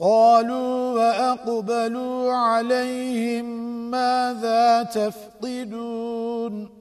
قالوا وأقبلوا عليهم ماذا تفقدون